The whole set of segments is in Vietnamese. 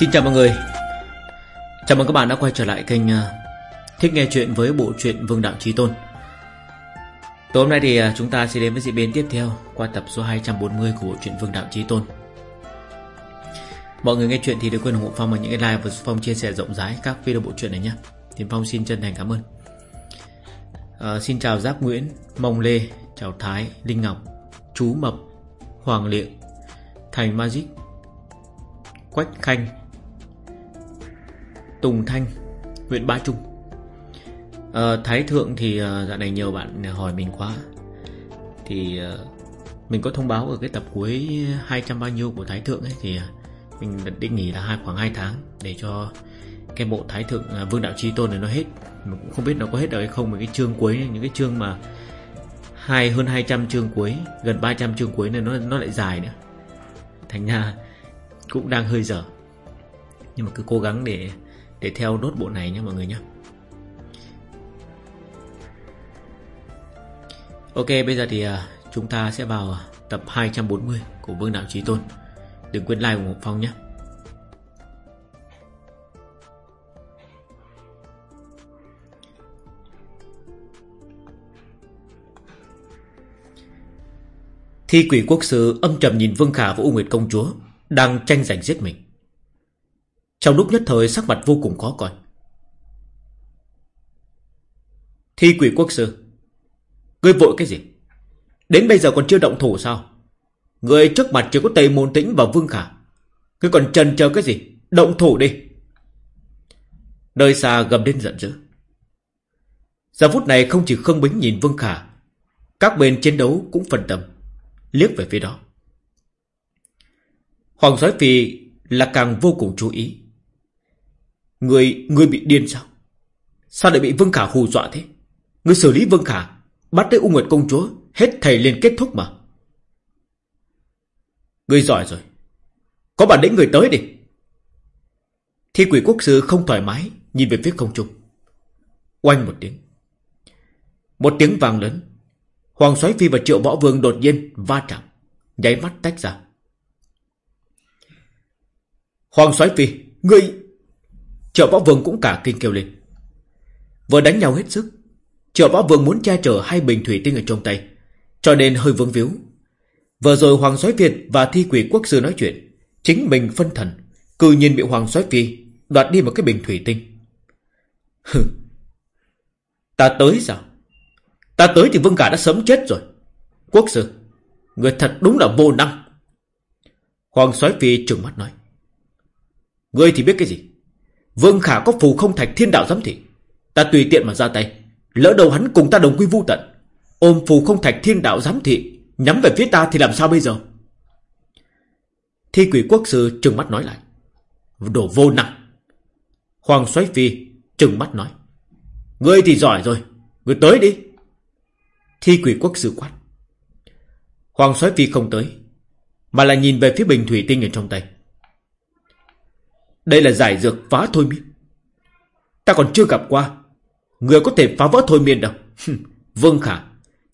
Xin chào mọi người. Chào mừng các bạn đã quay trở lại kênh ờ, Thích nghe chuyện với bộ truyện Vương Đạo Trí Tôn. Tối hôm nay thì ờ, chúng ta sẽ đến với diễn biến tiếp theo Qua tập số 240 của bộ truyện Vương Đạo Trí Tôn. Mọi người nghe chuyện thì đừng quên ủng hộ Phong bằng những cái like và Phong chia sẻ rộng rãi các video bộ truyện này nhé. Thì Phong xin chân thành cảm ơn. À, Xin chào Giáp Nguyễn, Mông Lê, chào Thái, Linh Ngọc, Chú Mập, Hoàng liệu Thành Magic Quách Khanh Tùng Thanh huyện Ba Trung. À, Thái Thượng thì ờ, dạo này nhiều bạn hỏi mình quá. Thì ờ, mình có thông báo ở cái tập cuối 200 bao nhiêu của Thái Thượng ấy Thì mình định nghỉ là hai khoảng 2 tháng Để cho cái bộ Thái Thượng Vương Đạo Trí Tôn này nó hết. Mình cũng không biết nó có hết được hay không Mấy cái chương cuối những cái chương mà hai hơn 200 chương cuối Gần 300 chương cuối này nó nó lại dài nữa. Thành ra cũng đang hơi dở. Nhưng mà cứ cố gắng để để theo nốt bộ này nhé mọi người nhé. Ok, bây giờ thì à, chúng ta sẽ vào tập 240 của Vương Đạo Trí Tôn. Đừng quên like ủng hộ Phong nhé. Thi quỷ quốc sư âm trầm nhìn Vương Khả và U Nguyệt Công Chúa Đang tranh giành giết mình trong lúc nhất thời sắc mặt vô cùng khó coi. Thi quỷ quốc sư, Ngươi vội cái gì? Đến bây giờ còn chưa động thủ sao? Ngươi trước mặt chỉ có Tây Môn Tĩnh và Vương Khả. Ngươi còn trần chờ cái gì? Động thủ đi. Nơi xa gầm lên giận dữ. Giờ phút này không chỉ Khương Bính nhìn Vương Khả, Các bên chiến đấu cũng phân tâm, Liếc về phía đó. Hoàng soái Phi là càng vô cùng chú ý. Người, người bị điên sao? Sao lại bị Vương Khả hù dọa thế? Người xử lý Vương Khả, bắt tới U Nguyệt Công Chúa, hết thầy liền kết thúc mà. Người giỏi rồi. Có bản lĩnh người tới đi. Thi quỷ quốc sư không thoải mái, nhìn về phía không trung. Oanh một tiếng. Một tiếng vàng lớn. Hoàng soái phi và triệu võ vương đột nhiên va chạm, nháy mắt tách ra. Hoàng soái phi, ngươi Triệu Võ Vương cũng cả kinh kêu lên. Vừa đánh nhau hết sức, Triệu Võ Vương muốn che chở hai bình thủy tinh ở trong tay, cho nên hơi vướng víu. Vừa rồi Hoàng Soái Việt và Thi Quỷ Quốc Sư nói chuyện, chính mình phân thần, cư nhiên bị Hoàng Soái Phi đoạt đi một cái bình thủy tinh. Hừ, ta tới sao? Ta tới thì Vương Cả đã sớm chết rồi. Quốc Sư, người thật đúng là vô năng. Hoàng Soái Phi trừng mắt nói. Ngươi thì biết cái gì? Vương Khả có phù không thạch thiên đạo giám thị. Ta tùy tiện mà ra tay. Lỡ đầu hắn cùng ta đồng quy vu tận. Ôm phù không thạch thiên đạo giám thị, Nhắm về phía ta thì làm sao bây giờ? Thi quỷ quốc sư trừng mắt nói lại. Đồ vô năng. Hoàng xoáy phi trừng mắt nói. Ngươi thì giỏi rồi. Ngươi tới đi. Thi quỷ quốc sư quát. Hoàng xoáy phi không tới, Mà là nhìn về phía bình thủy tinh ở trong tay đây là giải dược phá thôi miên. Ta còn chưa gặp qua. Người có thể phá vỡ thôi miên đâu. Vương Khả,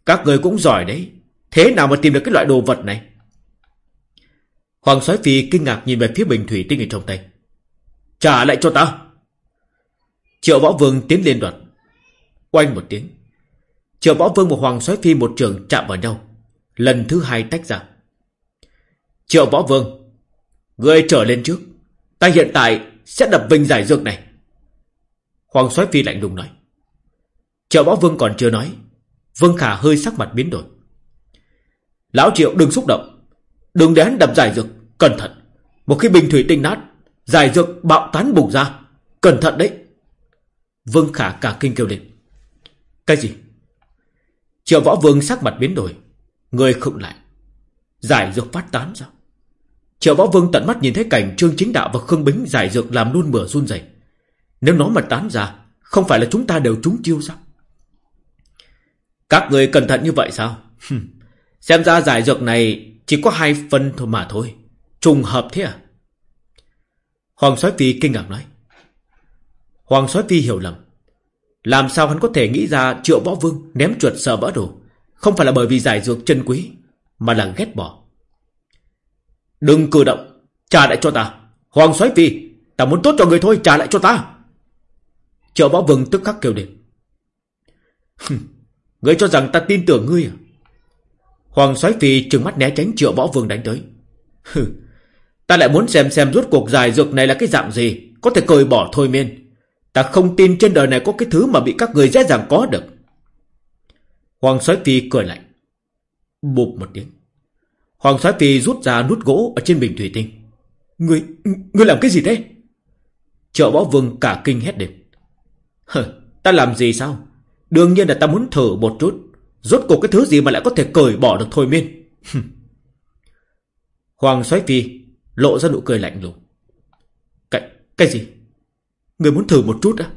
các người cũng giỏi đấy. Thế nào mà tìm được cái loại đồ vật này? Hoàng soái phi kinh ngạc nhìn về phía bình thủy tinh ở trong tay. Trả lại cho ta. Triệu võ vương tiến lên đoạt. Oanh một tiếng. Triệu võ vương và hoàng soái phi một trường chạm vào nhau. Lần thứ hai tách ra. Triệu võ vương. Người trở lên trước. Ta hiện tại sẽ đập vinh giải dược này. Hoàng soái phi lạnh lùng nói. Triệu võ Vương còn chưa nói. Vương Khả hơi sắc mặt biến đổi. Lão Triệu đừng xúc động. Đừng để hắn đập giải dược. Cẩn thận. Một khi bình thủy tinh nát, giải dược bạo tán bùng ra. Cẩn thận đấy. Vương Khả cả kinh kêu lên. Cái gì? Triệu Võ Vương sắc mặt biến đổi. Người khựng lại. Giải dược phát tán sao? Triệu Võ Vương tận mắt nhìn thấy cảnh Trương Chính Đạo và Khương Bính giải dược làm luôn mửa run rẩy. Nếu nó mà tán ra, không phải là chúng ta đều trúng chiêu sao? Các người cẩn thận như vậy sao? Xem ra giải dược này chỉ có hai phần thôi mà thôi. Trùng hợp thế à? Hoàng Soái Phi kinh ngạc nói. Hoàng Soái Phi hiểu lầm. Làm sao hắn có thể nghĩ ra triệu võ vương ném chuột sợ vỡ đồ? Không phải là bởi vì giải dược chân quý, mà là ghét bỏ. Đừng cử động, trả lại cho ta. Hoàng soái phi, Ta muốn tốt cho người thôi trả lại cho ta. Triệu Võ Vương tức khắc kêu lên. Ngươi cho rằng ta tin tưởng ngươi à? Hoàng soái phi trừng mắt né tránh Triệu Võ Vương đánh tới. Ta lại muốn xem xem rốt cuộc dài dược này là cái dạng gì Có thể cởi bỏ thôi miên. Ta không tin trên đời này có cái thứ mà bị các người dễ dàng có được. Hoàng soái phi cười lạnh. Bụp một tiếng. Hoàng soái phi rút ra nút gỗ ở trên bình thủy tinh. Ngươi, ngươi làm cái gì thế? Triệu Võ Vương cả kinh hét lên. Hờ, ta làm gì sao? Đương nhiên là ta muốn thử một chút. Rốt cuộc cái thứ gì mà lại có thể cởi bỏ được thôi miên? Hoàng soái phi Lộ ra nụ cười lạnh lùng. Cái, cái gì? Người muốn thử một chút á?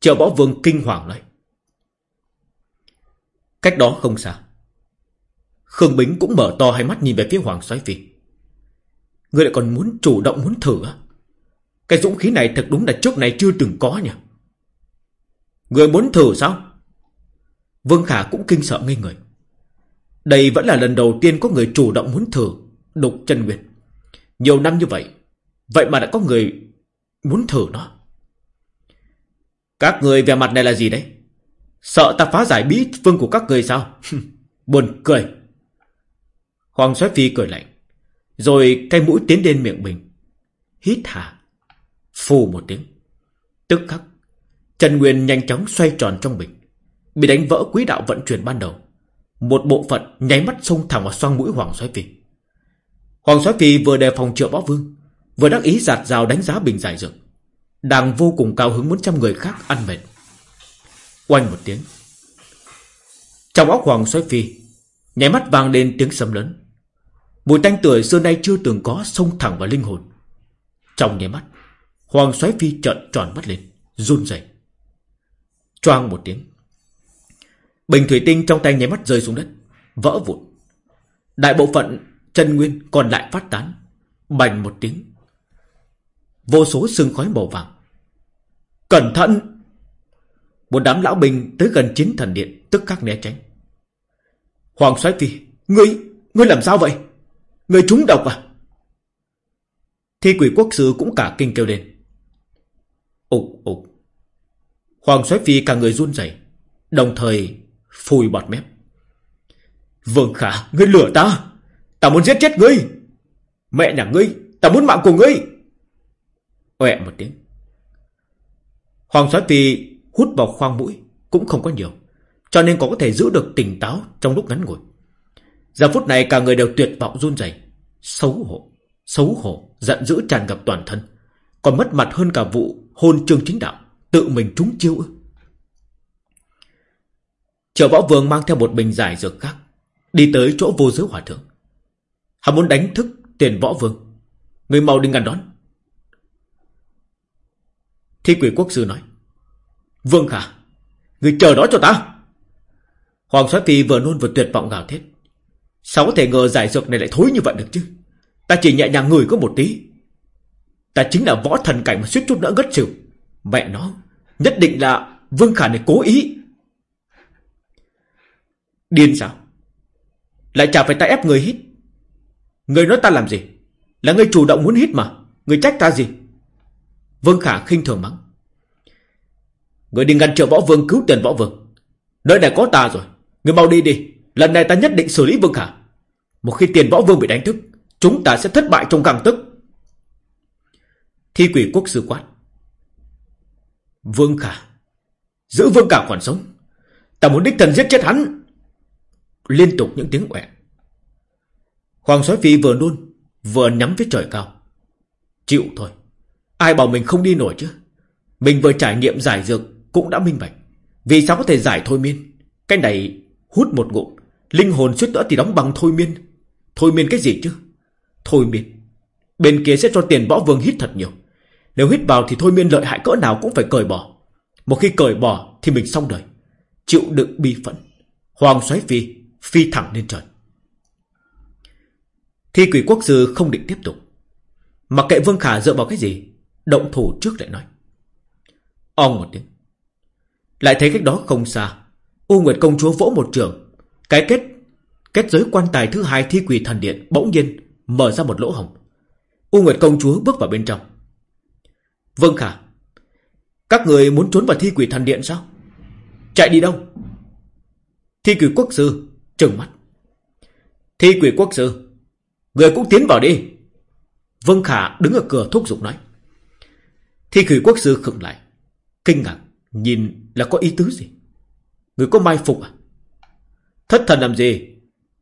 Triệu Võ Vương kinh hoàng nói. Cách đó không xa Khương Bính cũng mở to hai mắt nhìn về phía Hoàng soái phi. Người lại còn muốn chủ động muốn thử á? Cái dũng khí này thật đúng là trước này chưa từng có nhỉ Người muốn thử sao? Vương Khả cũng kinh sợ ngây người. Đây vẫn là lần đầu tiên có người chủ động muốn thử Đục chân Nguyệt Nhiều năm như vậy Vậy mà đã có người muốn thử nó. Các người về mặt này là gì đấy? Sợ ta phá giải bí phương của các người sao? Buồn cười. Hoàng soái phi cười lạnh Rồi cây mũi tiến lên miệng mình. Hít hà, Phù một tiếng. Tức khắc Trần Nguyên nhanh chóng xoay tròn trong bình Bị đánh vỡ quỹ đạo vận chuyển ban đầu. Một bộ phận nháy mắt xông thẳng vào xoang mũi Hoàng soái phi. Hoàng soái phi vừa đề phòng triệu võ vương Vừa đắc ý giạt rào đánh giá bình giải dược. Đang vô cùng cao hứng muốn trăm người khác ăn mệt. Oanh một tiếng. Trong óc Hoàng soái phi Nháy mắt vang lên tiếng sấm lớn. Mùi tanh tuổi xưa nay chưa từng có Xông thẳng vào linh hồn. Trong nháy mắt Hoàng soái phi trợn tròn mắt lên Run rẩy. Choang một tiếng Bình thủy tinh trong tay nháy mắt rơi xuống đất Vỡ vụn. Đại bộ phận chân nguyên còn lại phát tán Bành một tiếng. Vô số sương khói màu vàng. Cẩn thận! Một đám lão binh tới gần chiến thần điện Tức khắc né tránh. Hoàng soái phi Ngươi, ngươi làm sao vậy? Người trúng độc à? Thi quỷ quốc sư cũng cả kinh kêu lên. Ục ục Hoàng soái phi cả người run rẩy, Đồng thời phùi bọt mép. Vương khả, Ngươi lửa ta. Ta muốn giết chết ngươi. Mẹ nhà ngươi, Ta muốn mạng của ngươi. Oẹ một tiếng. Hoàng soái phi hút vào khoang mũi Cũng không có nhiều, Cho nên có thể giữ được tỉnh táo trong lúc ngắn ngủi. Giờ phút này cả người đều tuyệt vọng run rẩy. Xấu hổ Xấu hổ, Giận dữ tràn ngập toàn thân. Còn mất mặt hơn cả vụ hôn trương chính đạo, Tự mình trúng chiêu ư. Triệu Võ Vương mang theo một bình giải dược khác, Đi tới chỗ vô giới hỏa thượng. Hắn muốn đánh thức tiền Võ Vương. Người mau đi ngăn đón. Thi quỷ quốc sư nói, Vương Khả, Người chờ đó cho ta. Hoàng soái phi vừa nôn vừa tuyệt vọng gào thét. Sao có thể ngờ giải dược này lại thối như vậy được chứ? Ta chỉ nhẹ nhàng người có một tí. Ta chính là võ thần cảnh mà suýt chút nữa ngất xỉu. Mẹ nó, Nhất định là Vương Khả này cố ý. Điên sao? Lại chả phải ta ép người hít. Người nói ta làm gì? Là người chủ động muốn hít mà. Người trách ta gì? Vương Khả khinh thường mắng. Người đi ngăn trở võ vương, cứu tiền võ vương. Nơi này có ta rồi. Người mau đi đi. Lần này ta nhất định xử lý Vương Khả. Một khi tiền võ vương bị đánh thức, Chúng ta sẽ thất bại trong căng tức. Thi quỷ quốc sư quát. Vương Khả, Giữ Vương Khả còn sống. Ta muốn đích thần giết chết hắn. Liên tục những tiếng quẹ. Hoàng soái phi vừa nôn, Vừa nhắm phía trời cao. Chịu thôi. Ai bảo mình không đi nổi chứ? Mình vừa trải nghiệm giải dược Cũng đã minh bạch. Vì sao có thể giải thôi miên? Cái này hút một ngụm. Linh hồn suýt nữa thì đóng bằng thôi miên. Thôi miên cái gì chứ? Thôi miên. Bên kia sẽ cho tiền võ vương hít thật nhiều. Nếu hít vào thì thôi miên lợi hại cỡ nào cũng phải cởi bỏ. Một khi cởi bỏ thì mình xong đời. Chịu đựng bi phẫn. Hoàng xoáy phi Phi thẳng lên trời. Thi quỷ quốc sư không định tiếp tục. Mặc kệ Vương Khả dựa vào cái gì, Động thủ trước lại nói. Ông một tiếng. Lại thấy cách đó không xa. U Nguyệt công chúa vỗ một trường. Cái kết Kết giới quan tài thứ hai thi quỷ thần điện Bỗng nhiên mở ra một lỗ hồng U Nguyệt công chúa bước vào bên trong. Vâng Khả. Các người muốn trốn vào thi quỷ thần điện sao? Chạy đi đâu? Thi quỷ quốc sư trừng mắt. Thi quỷ quốc sư, người cũng tiến vào đi. Vâng Khả đứng ở cửa thúc giục nói. Thi quỷ quốc sư khựng lại, kinh ngạc, nhìn là có ý tứ gì? Người có mai phục à? Thất thần làm gì?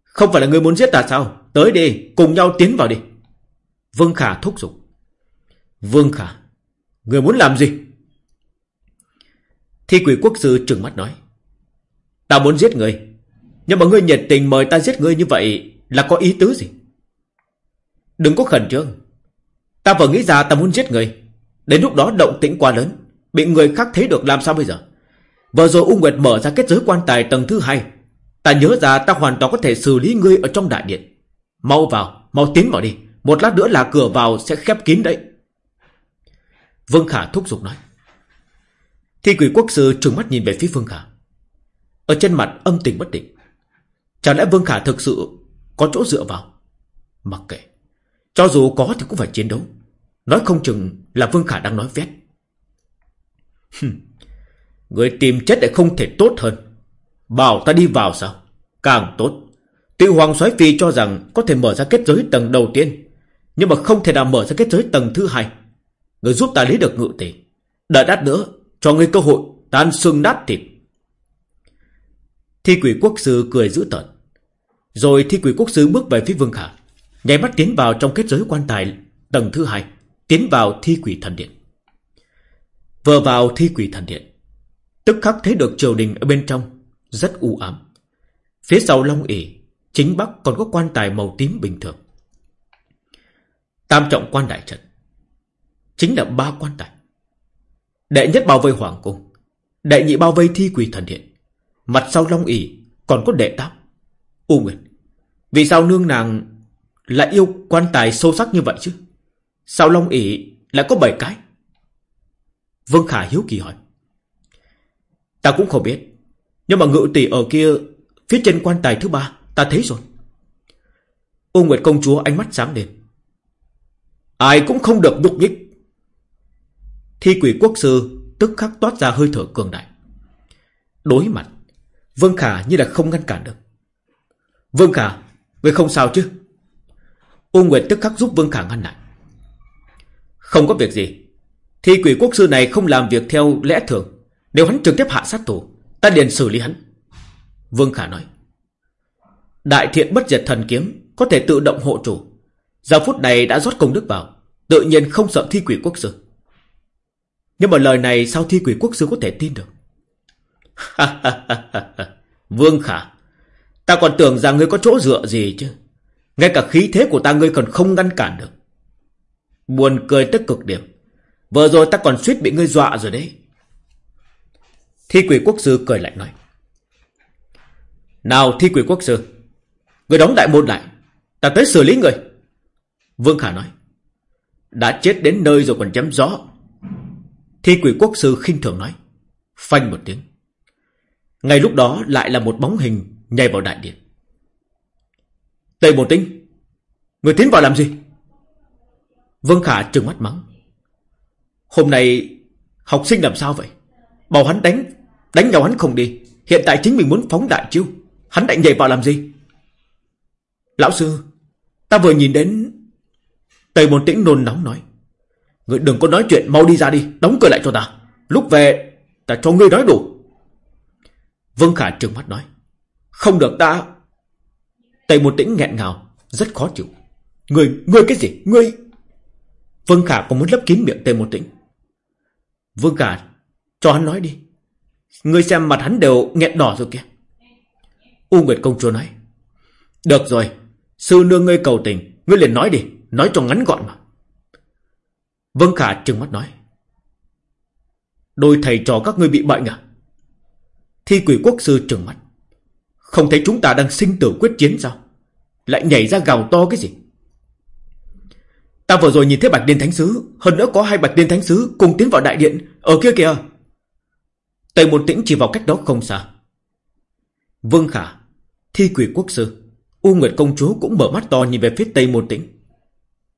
Không phải là người muốn giết ta sao? Tới đi, cùng nhau tiến vào đi. Vương Khả thúc giục. Vương Khả, người muốn làm gì? Thi quỷ quốc sư trừng mắt nói. Ta muốn giết người. Nhưng mà ngươi nhiệt tình mời ta giết ngươi như vậy là có ý tứ gì? Đừng có khẩn trương. Ta vừa nghĩ ra ta muốn giết người. Đến lúc đó động tĩnh quá lớn. Bị người khác thấy được làm sao bây giờ? Vừa rồi U Nguyệt mở ra kết giới quan tài tầng thứ hai. Ta nhớ ra ta hoàn toàn có thể xử lý ngươi ở trong đại điện. Mau vào, mau tiến vào đi. Một lát nữa là cửa vào sẽ khép kín đấy. Vương Khả thúc giục nói. Thi quỷ quốc sư trừng mắt nhìn về phía Vương Khả. Ở trên mặt âm tình bất định. Chẳng lẽ Vương Khả thực sự có chỗ dựa vào? Mặc kệ. Cho dù có thì cũng phải chiến đấu. Nói không chừng là Vương Khả đang nói vét. Người tìm chết lại không thể tốt hơn. Bảo ta đi vào sao? Càng tốt. Tuy Hoàng soái Phi cho rằng có thể mở ra kết giới tầng đầu tiên. Nhưng mà không thể nào mở ra kết giới tầng thứ hai. Người giúp ta lấy được ngự tỷ. Đợi đắt nữa, cho người cơ hội tan xương nát thịt. Thi quỷ quốc sư cười dữ tợn. Rồi thi quỷ quốc sư bước về phía Vương Khả. Nhảy mắt tiến vào trong kết giới quan tài tầng thứ hai. Tiến vào thi quỷ thần điện. Vừa vào thi quỷ thần điện. Tức khắc thấy được triều đình ở bên trong. Rất u ám. Phía sau long ỉ. Chính bắc còn có quan tài màu tím bình thường. Tam trọng quan đại trận. Chính là ba quan tài. Đệ nhất bao vây hoàng cung. Đệ nhị bao vây thi quỷ thần điện. Mặt sau long ỉ còn có đệ tam. U Nguyệt. Vì sao nương nàng lại yêu quan tài sâu sắc như vậy chứ? Sao long ỉ lại có bảy cái? Vương Khả hiếu kỳ hỏi. Ta cũng không biết. Nhưng mà ngự tỷ ở kia, phía trên quan tài thứ ba, ta thấy rồi. U Nguyệt công chúa ánh mắt sáng lên. Ai cũng không được nhúc nhích. Thi quỷ quốc sư tức khắc toát ra hơi thở cường đại. Đối mặt, Vương Khả như là không ngăn cản được. Vương Khả, người không sao chứ? U Nguyệt tức khắc giúp Vương Khả ngăn lại. Không có việc gì. Thi quỷ quốc sư này không làm việc theo lẽ thường. Nếu hắn trực tiếp hạ sát thủ, ta liền xử lý hắn. Vương Khả nói. Đại thiện bất diệt thần kiếm có thể tự động hộ chủ. Giờ phút này đã rót công đức vào, tự nhiên không sợ thi quỷ quốc sư. Nhưng mà lời này sao thi quỷ quốc sư có thể tin được? Vương Khả, ta còn tưởng rằng ngươi có chỗ dựa gì chứ. Ngay cả khí thế của ta ngươi còn không ngăn cản được. Buồn cười tức cực điểm. Vừa rồi ta còn suýt bị ngươi dọa rồi đấy. Thi quỷ quốc sư cười lạnh nói. Nào thi quỷ quốc sư. Người đóng đại môn lại. Ta tới xử lý người. Vương Khả nói. Đã chết đến nơi rồi còn chém gió. Thi quỷ quốc sư khinh thường nói. Phanh một tiếng. Ngay lúc đó lại là một bóng hình nhảy vào đại điện. Tây Bồn Tinh, người tiến vào làm gì? Vương Khả trừng mắt mắng. Hôm nay học sinh làm sao vậy? Bảo hắn đánh, đánh nhau hắn không đi. Hiện tại chính mình muốn phóng đại chiêu. Hắn lại nhảy vào làm gì? Lão sư, ta vừa nhìn đến... Tây Môn Tĩnh nôn nóng nói. Người đừng có nói chuyện, mau đi ra đi, đóng cửa lại cho ta. Lúc về, ta cho ngươi nói đủ. Vương Khả trừng mắt nói. Không được ta... Tây Môn Tĩnh nghẹn ngào, rất khó chịu. Ngươi, ngươi cái gì? Ngươi... Vương Khả còn muốn lấp kín miệng Tây Môn Tĩnh. Vương Khả, cho hắn nói đi. Ngươi xem mặt hắn đều nghẹn đỏ rồi kìa. U Nguyệt Công Chúa nói. Được rồi, sư nương ngươi cầu tình, ngươi liền nói đi, nói cho ngắn gọn mà. Vương Khả trừng mắt nói. Đôi thầy trò các ngươi bị bệnh à? Thi quỷ quốc sư trừng mắt. Không thấy chúng ta đang sinh tử quyết chiến sao? Lại nhảy ra gào to cái gì? Ta vừa rồi nhìn thấy Bạch Điên Thánh Sứ, hơn nữa có hai Bạch Điên Thánh Sứ cùng tiến vào đại điện, ở kia kìa. Tây Môn Tĩnh chỉ vào cách đó không xa. Vương Khả, Thi quỷ quốc sư, U Nguyệt Công Chúa cũng mở mắt to nhìn về phía Tây Môn Tĩnh.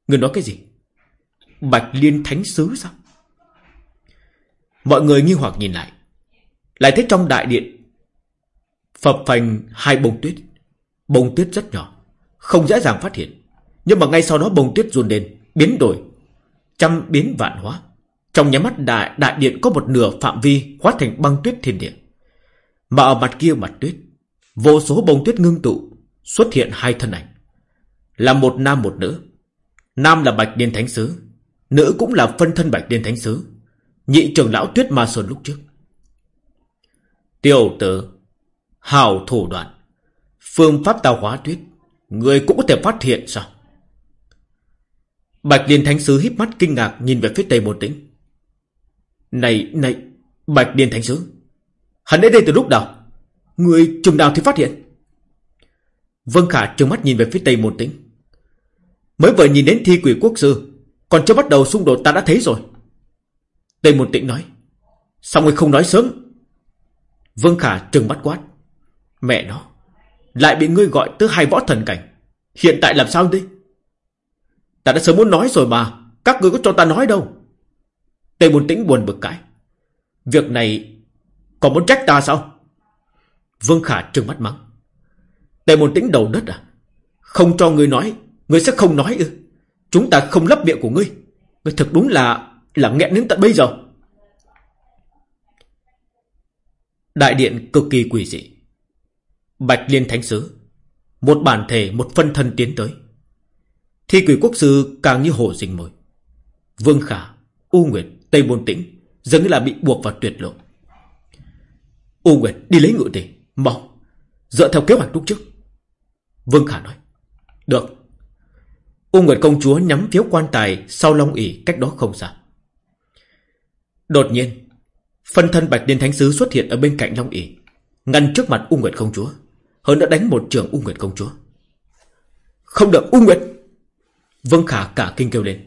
Người nói cái gì? Bạch Liên Thánh Sứ sao Mọi người nghi hoặc nhìn lại Lại thấy trong đại điện Phập phành hai bông tuyết Bông tuyết rất nhỏ Không dễ dàng phát hiện Nhưng mà ngay sau đó bông tuyết run lên Biến đổi Trăm biến vạn hóa trong nhà mắt đại, đại điện có một nửa phạm vi Hóa thành băng tuyết thiên địa. Mà ở mặt kia mặt tuyết Vô số bông tuyết ngưng tụ Xuất hiện hai thân ảnh. Là một nam một nữ. Nam là Bạch Điên Thánh Sứ Nữ cũng là phân thân Bạch Điên Thánh Sứ Nhị trưởng lão Tuyết Ma Sơn lúc trước. Tiểu tử Hào thủ đoạn Phương pháp tao hóa tuyết Người cũng có thể phát hiện sao? Bạch Điên Thánh Sứ híp mắt kinh ngạc Nhìn về phía Tây Môn Tĩnh. Này, này Bạch Điên Thánh Sứ. Hắn đến đây từ lúc nào? Người chừng nào thì phát hiện? Vân Khả trừng mắt nhìn về phía Tây Môn Tĩnh Mới vừa nhìn đến thi quỷ quốc sư Còn chưa bắt đầu xung đột ta đã thấy rồi. Tây Môn Tĩnh nói Sao người không nói sớm? Vương Khả trừng mắt quát Mẹ nó Lại bị ngươi gọi tới hai võ thần cảnh Hiện tại làm sao đi Ta đã sớm muốn nói rồi mà Các ngươi có cho ta nói đâu. Tề Môn Tĩnh buồn bực cãi Việc này Còn muốn trách ta sao? Vương Khả trừng mắt mắng. Tề môn tĩnh đầu đất à? Không cho ngươi nói, Ngươi sẽ không nói ư? Chúng ta không lấp miệng của ngươi. Ngươi thật đúng là Là nghẹn đến tận bây giờ. Đại điện cực kỳ quỷ dị. Bạch Liên Thánh Sứ, Một bản thể, một phân thân tiến tới. Thi quỷ quốc sư càng như hồ rình mồi. Vương Khả, U Nguyệt Tây Bôn Tĩnh, Dường như là bị buộc vào tuyệt lộ. U Nguyệt đi lấy ngự tỷ Mau, Dựa theo kế hoạch lúc trước. Vương Khả nói, Được. U Nguyệt công chúa nhắm phiếu quan tài Sau long ỉ cách đó không xa. Đột nhiên, Phân thân Bạch Liên Thánh Sứ xuất hiện ở bên cạnh long ỉ Ngăn trước mặt U Nguyệt công chúa, Hơn đã đánh một trường U Nguyệt công chúa. Không được, U Nguyệt Vương Khả cả kinh kêu lên.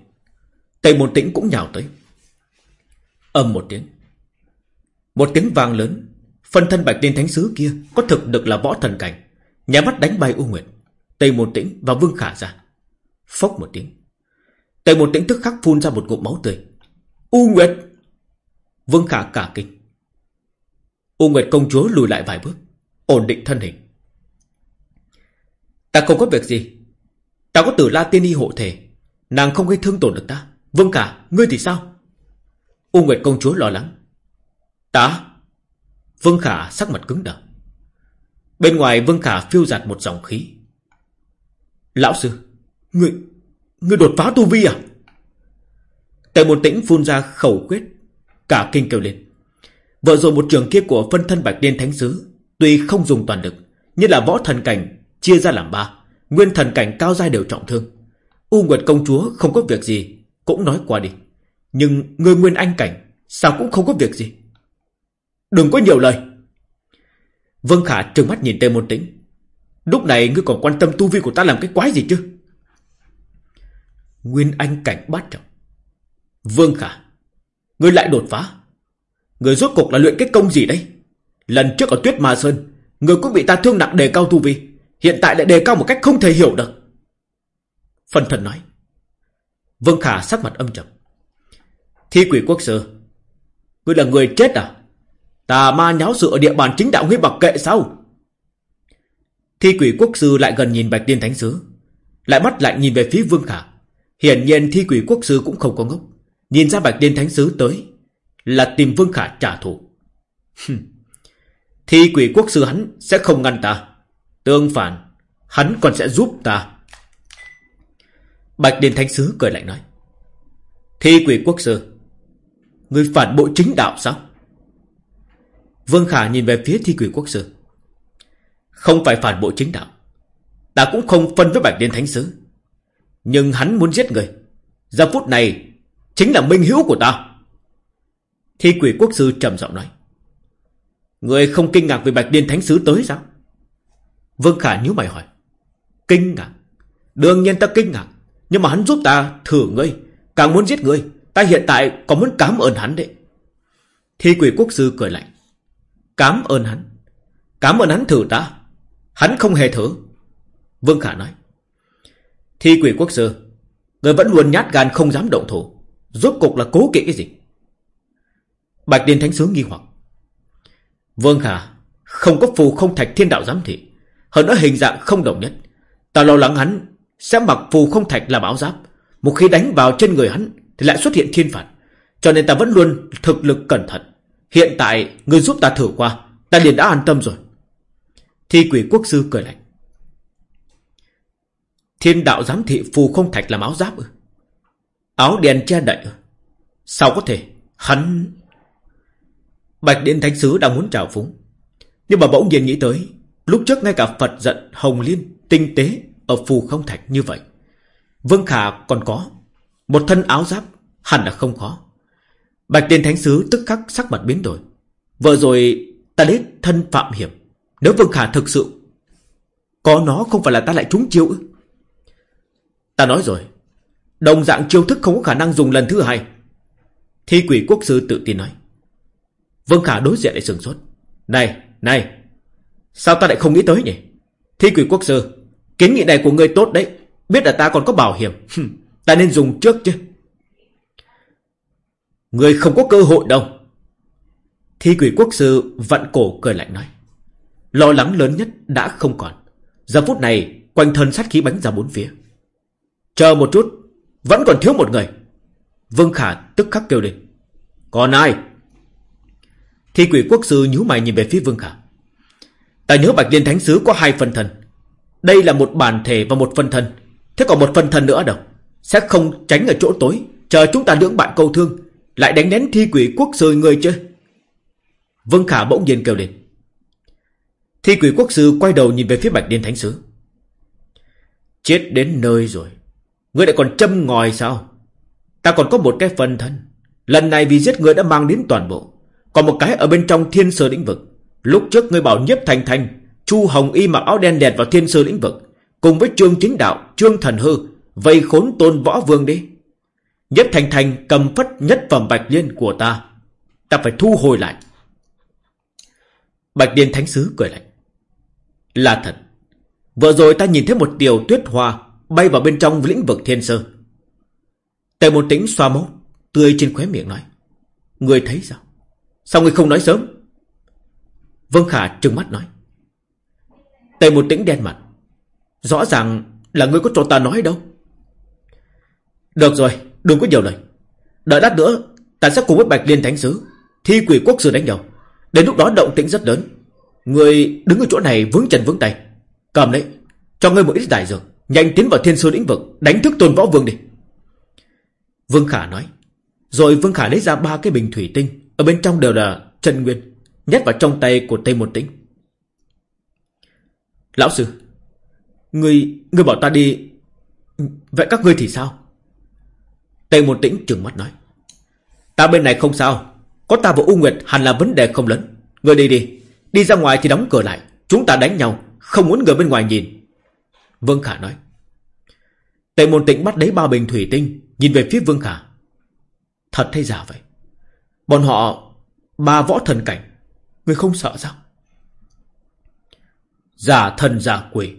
Tây Môn Tĩnh cũng nhào tới. Âm một tiếng. Một tiếng vang lớn. Phân thân Bạch Liên Thánh Sứ kia Có thực được là võ thần cảnh. Nhà mắt đánh bay U Nguyệt. Tây Môn Tĩnh và Vương Khả ra. Phốc một tiếng. Tây Môn Tĩnh tức khắc phun ra một ngụm máu tươi. U Nguyệt! Vương Khả cả kinh. U Nguyệt công chúa lùi lại vài bước Ổn định thân hình. Ta không có việc gì. Ta có tử la tiên y hộ thể. Nàng không gây thương tổn được ta. Vương Khả, ngươi thì sao? U Nguyệt công chúa lo lắng. Ta? Vương Khả sắc mặt cứng đờ. Bên ngoài Vương Khả phiêu giạt một dòng khí. Lão sư Người Người đột phá tu vi à? Tề một tĩnh phun ra khẩu quyết, Cả kinh kêu lên. Vợ rồi một trường kia của phân thân Bạch Liên Thánh Sứ Tuy không dùng toàn lực, nhưng là võ thần cảnh Chia ra làm ba, Nguyên thần cảnh cao giai đều trọng thương. U Nguyệt công chúa không có việc gì, Cũng nói qua đi. Nhưng người nguyên anh cảnh, Sao cũng không có việc gì? Đừng có nhiều lời. Vương Khả trừng mắt nhìn Tề Môn Tĩnh. Lúc này ngươi còn quan tâm tu vi của ta làm cái quái gì chứ? Nguyên Anh cảnh bát trọng. Vương Khả, Ngươi lại đột phá. Ngươi rốt cục là luyện cái công gì đấy? Lần trước ở Tuyết Ma Sơn, Ngươi cũng bị ta thương nặng đề cao tu vi. Hiện tại lại đề cao một cách không thể hiểu được. Phần thần nói. Vương Khả sắc mặt âm trầm. Thi quỷ quốc sư. Ngươi là người chết à? Tà ma nháo sự ở địa bàn chính đạo ngươi mặc kệ sao? Thi quỷ quốc sư lại gần nhìn Bạch Tiên Thánh Sứ, Lại mắt lại nhìn về phía Vương Khả. Hiển nhiên thi quỷ quốc sư cũng không có ngốc. Nhìn ra Bạch Tiên Thánh Sứ tới, Là tìm Vương Khả trả thù. Thi quỷ quốc sư hắn sẽ không ngăn ta. Tương phản, Hắn còn sẽ giúp ta. Bạch Tiên Thánh Sứ cười lạnh nói. Thi quỷ quốc sư Người phản bội chính đạo sao Vương Khả nhìn về phía thi quỷ quốc sư. Không phải phản bội chính đạo. Ta cũng không phân với Bạch Liên Thánh Sứ. Nhưng hắn muốn giết người. Giờ phút này, chính là minh hữu của ta. Thi quỷ quốc sư trầm giọng nói. Người không kinh ngạc vì Bạch Liên Thánh Sứ tới sao? Vương Khả nhíu mày hỏi. Kinh ngạc? Đương nhiên ta kinh ngạc. Nhưng mà hắn giúp ta thử ngươi. Càng muốn giết ngươi. Ta hiện tại còn muốn cảm ơn hắn đấy. Thi quỷ quốc sư cười lạnh. Cảm ơn hắn. Cảm ơn hắn thử ta. Hắn không hề thử. Vương Khả nói. Thi quỷ quốc sư. Người vẫn luôn nhát gan không dám động thủ. Rốt cục là cố kỵ cái gì Bạch Điên Thánh sướng nghi hoặc Vương Khả, Không có phù không thạch thiên đạo giám thị Hơn nữa hình dạng không đồng nhất Ta lo lắng hắn Sẽ mặc phù không thạch làm áo giáp Một khi đánh vào trên người hắn thì lại xuất hiện thiên phạt. Cho nên ta vẫn luôn thực lực cẩn thận. Hiện tại, người giúp ta thử qua, Ta liền đã an tâm rồi. Thi quỷ quốc sư cười lạnh. Thiên đạo giám thị phù không thạch làm áo giáp ư? Áo đèn che đậy ư? Sao có thể? Hắn. Bạch Điện Thánh Sứ đang muốn trào phúng. Nhưng mà bỗng nhiên nghĩ tới, Lúc trước ngay cả Phật giận Hồng Liên Tinh tế ở phù không thạch như vậy. Vương Khả còn có. Một thân áo giáp hẳn là không khó. Bạch tiên Thánh Sứ tức khắc sắc mặt biến đổi. Vợ rồi ta đến thân phạm hiểm. Nếu Vương Khả thực sự Có nó không phải là ta lại trúng chiêu ư? Ta nói rồi Đồng dạng chiêu thức không có khả năng dùng lần thứ hai. Thi quỷ quốc sư tự tin nói. Vương Khả đối diện lại sừng sốt. Này, này Sao ta lại không nghĩ tới nhỉ? Thi quỷ quốc sư Kiến nghị này của ngươi tốt đấy Biết là ta còn có bảo hiểm. Ta nên dùng trước chứ. Người không có cơ hội đâu. Thi quỷ quốc sư vặn cổ cười lạnh nói. Lo lắng lớn nhất đã không còn. Giờ phút này, Quanh thân sát khí bắn ra bốn phía. Chờ một chút, Vẫn còn thiếu một người. Vương Khả tức khắc kêu lên. Còn ai? Thi quỷ quốc sư nhíu mày nhìn về phía Vương Khả. Ta nhớ Bạch Liên Thánh Sứ có hai phần thần. Đây là một bản thể và một phần thần. Thế còn một phần thần nữa đâu? Sẽ không tránh ở chỗ tối. Chờ chúng ta lưỡng bạn câu thương. Lại đánh nén thi quỷ quốc sư người chứ? Vương Khả bỗng nhiên kêu lên. Thi quỷ quốc sư quay đầu nhìn về phía Bạch Điên Thánh Sứ. Chết đến nơi rồi. Ngươi lại còn châm ngòi sao? Ta còn có một cái phần thân. Lần này vì giết người đã mang đến toàn bộ. Còn một cái ở bên trong thiên sơ lĩnh vực. Lúc trước ngươi bảo nhiếp thành thành, Chu Hồng Y mặc áo đen đẹt vào thiên sơ lĩnh vực, Cùng với trương chính đạo, Trương thần hư Vây khốn tôn võ vương đi Nhất thành thành cầm phất nhất phẩm bạch liên của ta Ta phải thu hồi lại Bạch liên Thánh Sứ cười lạnh. Là thật. Vừa rồi ta nhìn thấy một tiểu tuyết hoa bay vào bên trong lĩnh vực thiên sơ. Tề một tĩnh xoa mốt, tươi trên khóe miệng nói. Người thấy sao? Sao người không nói sớm? Vương Khả trừng mắt nói. Tề một tĩnh đen mặt. Rõ ràng là người có cho ta nói đâu. Được rồi, đừng có nhiều lời. Đợi lát nữa, ta sẽ cùng với Bạch Liên Thánh Sứ, thi quỷ quốc sư đánh nhau. Đến lúc đó động tĩnh rất lớn. Người đứng ở chỗ này vướng chân vướng tay. Cầm đấy, cho ngươi một ít đại dược. Nhanh tiến vào thiên sư lĩnh vực, đánh thức tôn võ vương đi. Vương Khả nói. Rồi Vương Khả lấy ra ba cái bình thủy tinh. Ở bên trong đều là chân nguyên. Nhét vào trong tay của Tây Môn Tĩnh. Lão sư. Người, người bảo ta đi. Vậy các ngươi thì sao? Tây Môn Tĩnh trừng mắt nói. Ta bên này không sao. Có ta và U Nguyệt hẳn là vấn đề không lớn. Người đi đi. Đi ra ngoài thì đóng cửa lại. Chúng ta đánh nhau. Không muốn người bên ngoài nhìn. Vương Khả nói. Tề môn tĩnh bắt lấy ba bình thủy tinh. Nhìn về phía Vương Khả. Thật hay giả vậy? Bọn họ, ba võ thần cảnh. Người không sợ sao? Giả thần giả quỷ.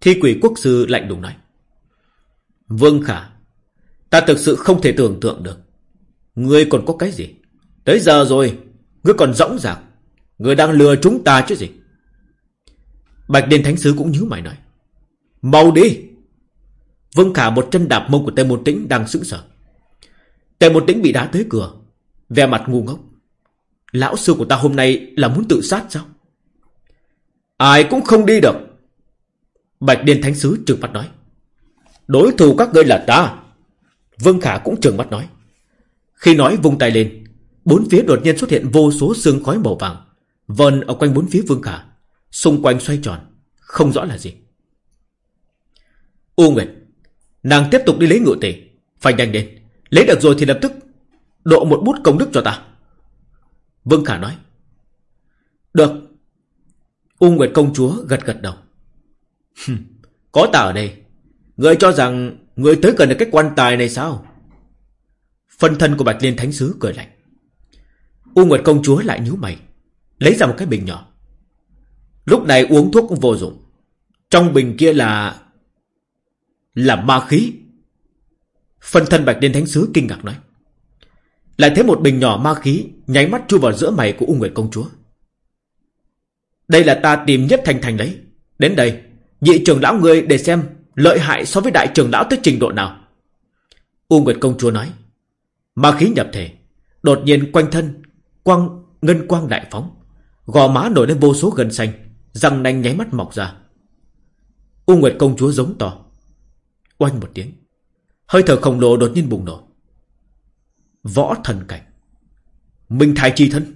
Thi quỷ quốc sư lạnh lùng nói. Vương Khả. Ta thực sự không thể tưởng tượng được. Ngươi còn có cái gì? Tới giờ rồi, ngươi còn rõng rạc. Ngươi đang lừa chúng ta chứ gì? Bạch Đền Thánh Sứ cũng nhíu mày nói. Mau đi! Vâng Khả một chân đạp mông của Tề Môn Tĩnh đang sững sờ. Tề Môn Tĩnh bị đá tới cửa, vẻ mặt ngu ngốc. Lão sư của ta hôm nay là muốn tự sát sao? Ai cũng không đi được. Bạch Điền Thánh Sứ trừng mặt nói. Đối thủ các ngươi là ta. Vương Khả cũng trừng mắt nói. Khi nói vung tay lên, bốn phía đột nhiên xuất hiện vô số sương khói màu vàng, vần ở quanh bốn phía Vương Khả, xung quanh xoay tròn, không rõ là gì. U Nguyệt, nàng tiếp tục đi lấy ngựa tể, phải nhanh lên, lấy được rồi thì lập tức độ một bút công đức cho ta. Vương Khả nói. Được. U Nguyệt công chúa gật gật đầu. Có ta ở đây, người cho rằng người tới cần được cái quan tài này sao? Phân thân của Bạch Liên Thánh Sứ cười lạnh. U Nguyệt công chúa lại nhíu mày, lấy ra một cái bình nhỏ. Lúc này uống thuốc cũng vô dụng. Trong bình kia là... Là ma khí. Phần thân bạch liên thánh sứ kinh ngạc nói. Lại thấy một bình nhỏ ma khí nháy mắt chui vào giữa mày của U Nguyệt công chúa. Đây là ta tìm nhất thành thành đấy. Đến đây, nhị trưởng lão người để xem lợi hại so với đại trưởng lão tới trình độ nào. U Nguyệt công chúa nói. Ma khí nhập thể, đột nhiên quanh thân quang ngân quang đại phóng, gò má nổi lên vô số gân xanh, răng nanh nháy mắt mọc ra. U Nguyệt công chúa giống to. Oanh một tiếng, hơi thở khổng lồ đột nhiên bùng nổ. Võ thần cảnh, minh thái chi thân,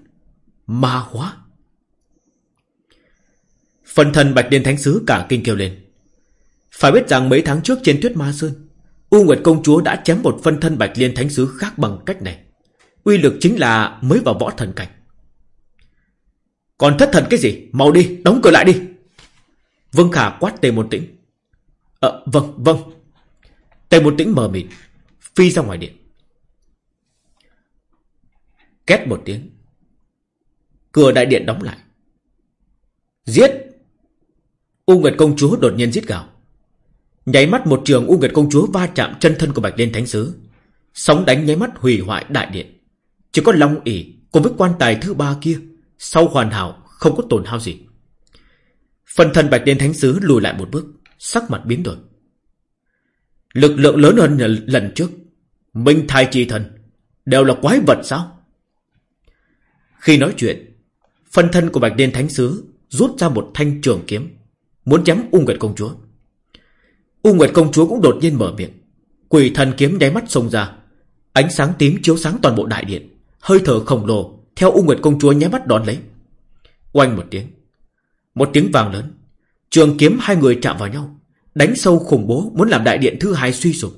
ma hóa. Phần thần Bạch Liên Thánh Sứ cả kinh kêu lên. Phải biết rằng mấy tháng trước trên tuyết ma sơn, U Nguyệt Công Chúa đã chém một phân thân Bạch Liên Thánh Sứ khác bằng cách này. Uy lực chính là mới vào võ thần cảnh. Còn thất thần cái gì? Mau đi, đóng cửa lại đi. Vương Khả quát Tề Môn Tĩnh. Ờ, vâng, vâng. Tề Môn Tĩnh mờ mịt, phi ra ngoài điện. Két một tiếng. Cửa đại điện đóng lại. Giết! U Nguyệt Công Chúa đột nhiên giết gào. Nháy mắt một trường U Nguyệt Công Chúa va chạm chân thân của Bạch Liên Thánh Sứ. Sóng đánh nháy mắt hủy hoại đại điện. Chỉ có Long ỉ cùng với quan tài thứ ba kia sau hoàn hảo không có tổn hao gì. Phần thân Bạch Liên Thánh Sứ lùi lại một bước, sắc mặt biến đổi. Lực lượng lớn hơn lần trước, Minh thai chi thần, đều là quái vật sao? Khi nói chuyện, phân thân của Bạch Liên Thánh Sứ rút ra một thanh trường kiếm, muốn chém U Nguyệt Công Chúa. U Nguyệt Công Chúa cũng đột nhiên mở miệng, quỷ thần kiếm nháy mắt xông ra, ánh sáng tím chiếu sáng toàn bộ đại điện, hơi thở khổng lồ theo U Nguyệt Công Chúa nháy mắt đón lấy. Oanh một tiếng, một tiếng vàng lớn, trường kiếm hai người chạm vào nhau, đánh sâu khủng bố muốn làm đại điện thứ hai suy sụp.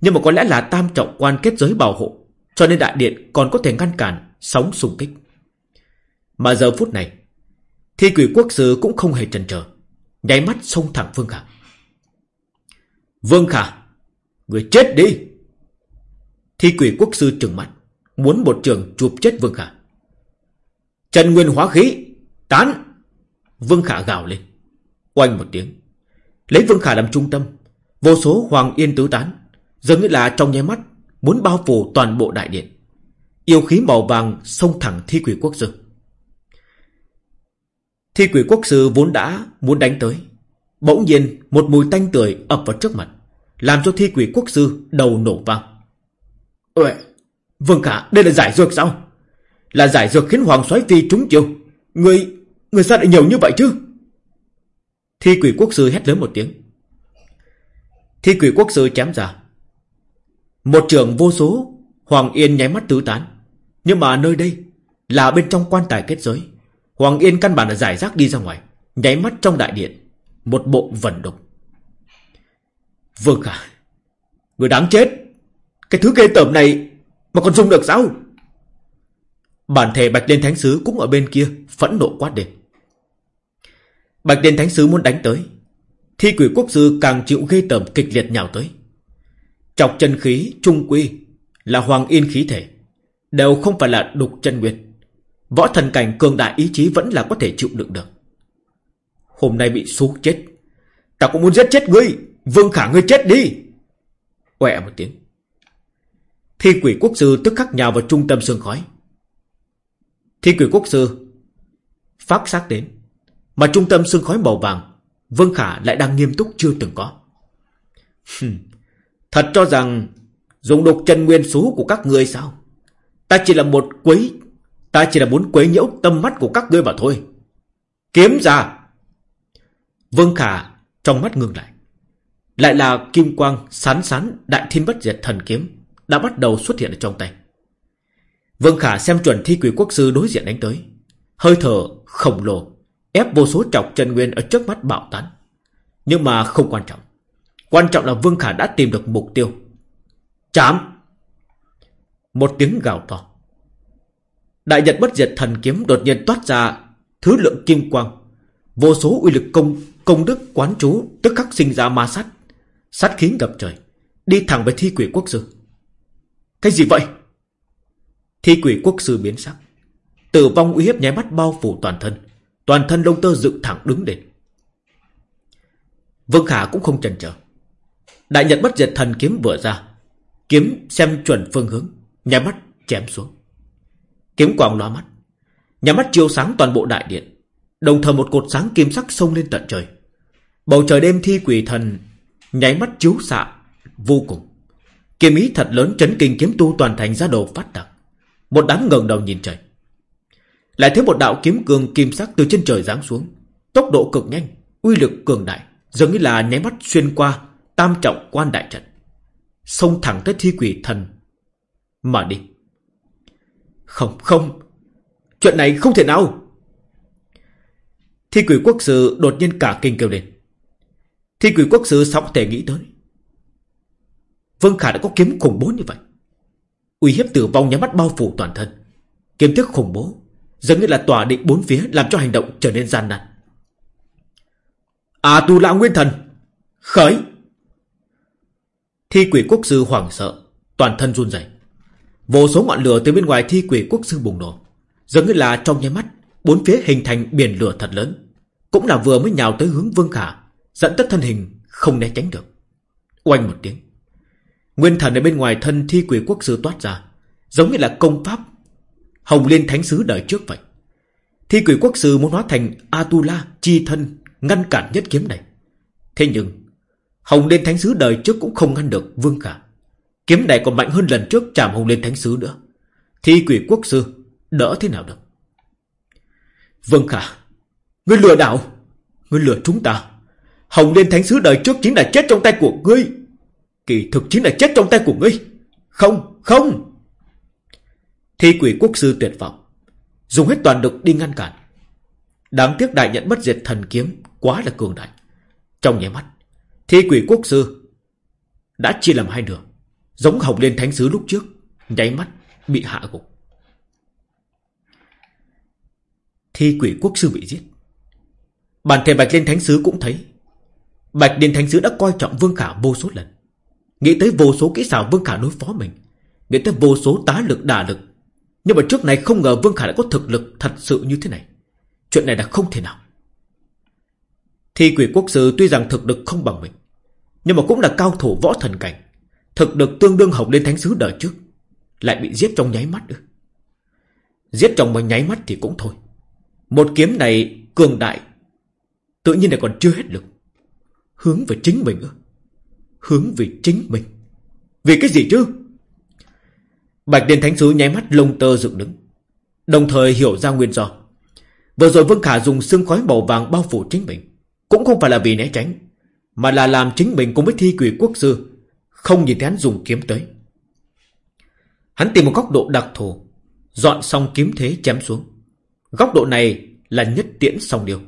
Nhưng mà có lẽ là tam trọng quan kết giới bảo hộ, cho nên đại điện còn có thể ngăn cản sóng xung kích. Mà giờ phút này, Thi quỷ quốc sư cũng không hề chần chờ. Nháy mắt xông thẳng phương Khả Vương Khả, Người chết đi. Thi quỷ quốc sư trừng mắt Muốn một trường chụp chết Vương Khả. Trần Nguyên hóa khí, Tán. Vương Khả gào lên, Oanh một tiếng. Lấy Vương Khả làm trung tâm, Vô số hoàng yên tứ tán Giống như là trong nháy mắt Muốn bao phủ toàn bộ đại điện. Yêu khí màu vàng xông thẳng thi quỷ quốc sư. Thi quỷ quốc sư vốn đã muốn đánh tới. Bỗng nhiên một mùi tanh tưởi ập vào trước mặt. Làm cho thi quỷ quốc sư đầu nổ vang. Uệ, Vương Khả, đây là giải dược sao? Là giải dược khiến Hoàng soái Phi trúng chiêu. Người, người sao lại nhiều như vậy chứ? Thi quỷ quốc sư hét lớn một tiếng. Thi quỷ quốc sư chém ra. Một trường vô số, Hoàng Yên nháy mắt tứ tán. Nhưng mà nơi đây là bên trong quan tài kết giới. Hoàng Yên căn bản là giải rác đi ra ngoài Nháy mắt trong đại điện một bộ vẩn đục Vương Khả Người đáng chết. Cái thứ ghê tởm này Mà còn dùng được sao? Bản thể Bạch Liên Thánh Sứ cũng ở bên kia, Phẫn nộ quát lên. Bạch Liên Thánh Sứ muốn đánh tới. Thi quỷ quốc sư càng chịu ghê tởm kịch liệt nhào tới. Chọc chân khí, trung quy Là Hoàng Yên khí thể, Đều không phải là đục chân nguyệt Võ thần cảnh cường đại ý chí vẫn là có thể chịu đựng được. Hôm nay bị xú chết. Ta cũng muốn giết chết ngươi. Vương khả ngươi chết đi. Quẹ một tiếng. Thi quỷ quốc sư tức khắc nhào vào trung tâm sương khói. Thi quỷ quốc sư phát sát đến. Mà trung tâm sương khói màu vàng, Vương Khả lại đang nghiêm túc chưa từng có. Thật cho rằng dùng độc chân nguyên số của các ngươi sao? Ta chỉ là một quấy, Ta chỉ là muốn quấy nhiễu tâm mắt của các ngươi mà thôi. Kiếm ra! Vương Khả trong mắt ngưng lại. Lại là kim quang sán sán đại thiên bất diệt thần kiếm đã bắt đầu xuất hiện ở trong tay. Vương Khả xem chuẩn thi quỷ quốc sư đối diện đánh tới. Hơi thở khổng lồ, ép vô số trọc chân nguyên ở trước mắt bạo tán. Nhưng mà không quan trọng. Quan trọng là Vương Khả đã tìm được mục tiêu. Chám! Một tiếng gào to. Đại nhật bất diệt thần kiếm đột nhiên toát ra thứ lượng kim quang. Vô số uy lực công công đức quán chú tức khắc sinh ra ma sát. Sát khí ngập trời. Đi thẳng về thi quỷ quốc sư. Cái gì vậy? Thi quỷ quốc sư biến sắc. Tử vong uy hiếp nháy mắt bao phủ toàn thân. Toàn thân lông tơ dựng thẳng đứng lên. Vương Khả cũng không chần chờ. Đại nhật bất diệt thần kiếm vừa ra. Kiếm xem chuẩn phương hướng, nháy mắt chém xuống Kiếm quang loa mắt Nhà mắt chiếu sáng toàn bộ đại điện Đồng thời một cột sáng kim sắc sông lên tận trời. Bầu trời đêm thi quỷ thần, Nháy mắt chiếu xạ, Vô cùng. Kiếm ý thật lớn chấn kinh kiếm tu toàn thành ra đồ phát đặc Một đám ngẩng đầu nhìn trời. Lại thấy một đạo kiếm cường kim sắc từ trên trời giáng xuống. Tốc độ cực nhanh, Uy lực cường đại, giống như là nháy mắt xuyên qua Tam trọng quan đại trận. Xông thẳng tới thi quỷ thần Mà đi. Không không. Chuyện này không thể nào. Thi quỷ quốc sư đột nhiên cả kinh kêu lên. Thi quỷ quốc sư sao có thể nghĩ tới? Vương Khả đã có kiếm khủng bố như vậy. Uy hiếp tử vong nhắm mắt bao phủ toàn thân. Kiếm thức khủng bố, Giống như là tỏa định bốn phía Làm cho hành động trở nên gian nan. À tu lão nguyên thần! Khởi! Thi quỷ quốc sư hoảng sợ, Toàn thân run rẩy. Vô số ngọn lửa từ bên ngoài thi quỷ quốc sư bùng nổ, Giống như là trong nháy mắt Bốn phía hình thành biển lửa thật lớn. Cũng là vừa mới nhào tới hướng Vương Khả, Dẫn tất thân hình không né tránh được. Oanh một tiếng. Nguyên thần ở bên ngoài thân thi quỷ quốc sư toát ra, Giống như là công pháp Hồng Liên Thánh Sứ đời trước vậy. Thi quỷ quốc sư muốn hóa thành Atula chi thân, Ngăn cản nhất kiếm này. Thế nhưng, Hồng Liên Thánh Sứ đời trước cũng không ngăn được Vương Khả. Kiếm này còn mạnh hơn lần trước chạm Hồng Liên Thánh Sứ nữa. Thi quỷ quốc sư Đỡ thế nào được? Vâng Khả. Ngươi lừa đảo. Ngươi lừa chúng ta. Hồng Liên Thánh Sứ đời trước chính là chết trong tay của ngươi. Kỳ thực chính là chết trong tay của ngươi. Không, không. Thi quỷ quốc sư tuyệt vọng. Dùng hết toàn lực đi ngăn cản. Đáng tiếc đại nhận bất diệt thần kiếm. Quá là cường đại. Trong nháy mắt Thi quỷ quốc sư Đã chia làm hai nửa Giống hồng liên thánh sứ lúc trước. Nháy mắt bị hạ gục. Thi quỷ quốc sư bị giết. Bản thể Bạch Liên Thánh Sứ cũng thấy. Bạch Liên Thánh Sứ đã coi trọng Vương Khả vô số lần. Nghĩ tới vô số kỹ xảo Vương Khả đối phó mình, Nghĩ tới vô số tá lực, đả lực. Nhưng mà trước này không ngờ Vương Khả đã có thực lực thật sự như thế này. Chuyện này là không thể nào. Thi quỷ quốc sư tuy rằng thực lực không bằng mình, Nhưng mà cũng là cao thủ võ thần cảnh. Thực lực tương đương hồng liên thánh sứ đời trước, Lại bị giết trong nháy mắt nữa. Giết trong một nháy mắt thì cũng thôi. Một kiếm này cường đại, Tự nhiên là còn chưa hết lực. Hướng về chính mình Hướng về chính mình. Vì cái gì chứ? Bạch Điền Thánh Sứ nháy mắt lông tơ dựng đứng, Đồng thời hiểu ra nguyên do. Vừa rồi Vương Khả dùng xương khói màu vàng bao phủ chính mình, Cũng không phải là vì né tránh, Mà là làm chính mình cùng với thi quỷ quốc sư, Không nhìn thấy hắn dùng kiếm tới. Hắn tìm một góc độ đặc thù, Dọn xong kiếm thế chém xuống. Góc độ này là nhất tiễn song điều.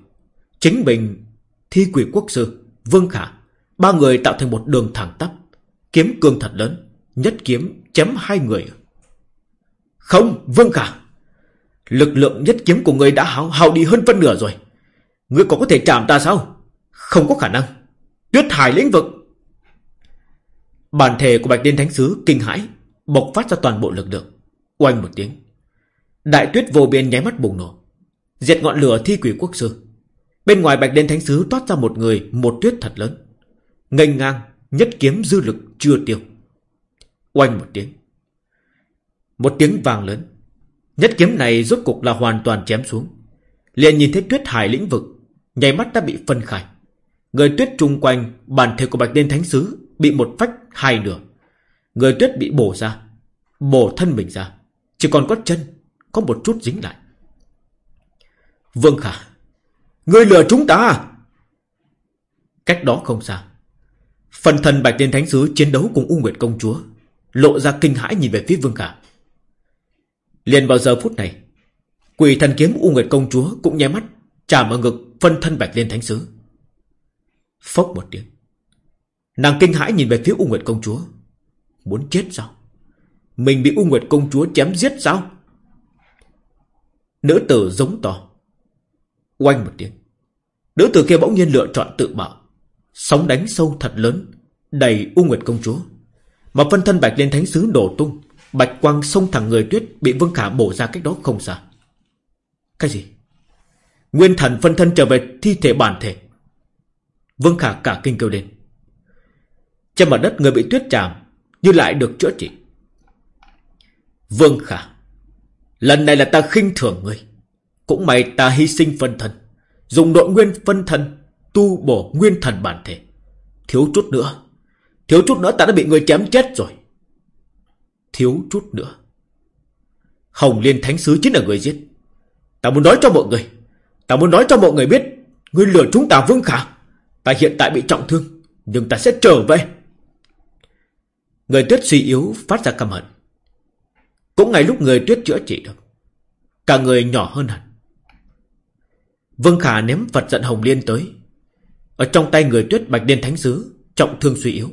Chính mình Thi quỷ quốc sư Vương Khả Ba người tạo thành một đường thẳng tắp Kiếm cương thật lớn Nhất kiếm chém hai người. Không Vương Khả Lực lượng nhất kiếm của người đã hao, hao đi hơn phân nửa rồi. Ngươi còn có thể chạm ta sao? Không có khả năng. Tuyết hải lĩnh vực. Bản thể của Bạch Điên Thánh Sứ kinh hãi Bộc phát ra toàn bộ lực lượng. Oanh một tiếng. Đại tuyết vô biên nháy mắt bùng nổ. Diệt ngọn lửa thi quỷ quốc sư. Bên ngoài Bạch đen Thánh Sứ toát ra một người, Một tuyết thật lớn. Ngành ngang, Nhất kiếm dư lực chưa tiêu. Oanh một tiếng. Một tiếng vàng lớn. Nhất kiếm này rốt cục là hoàn toàn chém xuống. Liền nhìn thấy tuyết hải lĩnh vực Nhảy mắt đã bị phân khai. Người tuyết trung quanh, Bản thể của Bạch đen Thánh Sứ Bị một phách hai nửa. Người tuyết bị bổ ra, Bổ thân mình ra. Chỉ còn có chân có một chút dính lại. Vương Khả, Ngươi lừa chúng ta. Cách đó không xa, Phần thần Bạch Liên Thánh Sứ chiến đấu cùng U Nguyệt Công Chúa Lộ ra kinh hãi nhìn về phía Vương Khả. Liền vào giờ phút này, Quỷ thần kiếm U Nguyệt Công Chúa cũng nháy mắt Chạm ở ngực phân thân Bạch Liên Thánh Sứ. Phốc một tiếng, Nàng kinh hãi nhìn về phía U Nguyệt Công Chúa. Muốn chết sao? Mình bị U Nguyệt Công Chúa chém giết sao? Nữ tử giống to. Oanh một tiếng. Nữ tử kia bỗng nhiên lựa chọn tự bảo. Sóng đánh sâu thật lớn, Đầy U Nguyệt Công Chúa. Mà phân thân Bạch Liên Thánh Sứ đổ tung. Bạch quang xông thẳng người tuyết Bị Vương Khả bổ ra cách đó không xa. Cái gì? Nguyên thần phân thân trở về thi thể bản thể. Vương Khả cả kinh kêu lên. Trên mặt đất người bị tuyết chạm, Như lại được chữa trị. Vương Khả. Lần này là ta khinh thường ngươi. Cũng may ta hy sinh phân thân, Dùng nội nguyên phân thân, Tu bổ nguyên thần bản thể. Thiếu chút nữa, Thiếu chút nữa ta đã bị người chém chết rồi. Thiếu chút nữa. Hồng Liên Thánh Sứ chính là người giết. Ta muốn nói cho mọi người, Ta muốn nói cho mọi người biết, Ngươi lừa chúng ta Vương Khả. Ta hiện tại bị trọng thương, Nhưng ta sẽ trở về. Người tuyết suy yếu phát ra căm hận. Cũng ngay lúc người tuyết chữa trị được. Cả người nhỏ hơn hẳn. Vương Khả ném Phật giận Hồng Liên tới. Ở trong tay người tuyết Bạch Liên Thánh Sứ, Trọng thương suy yếu.